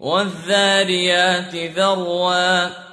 والذاريات ذروا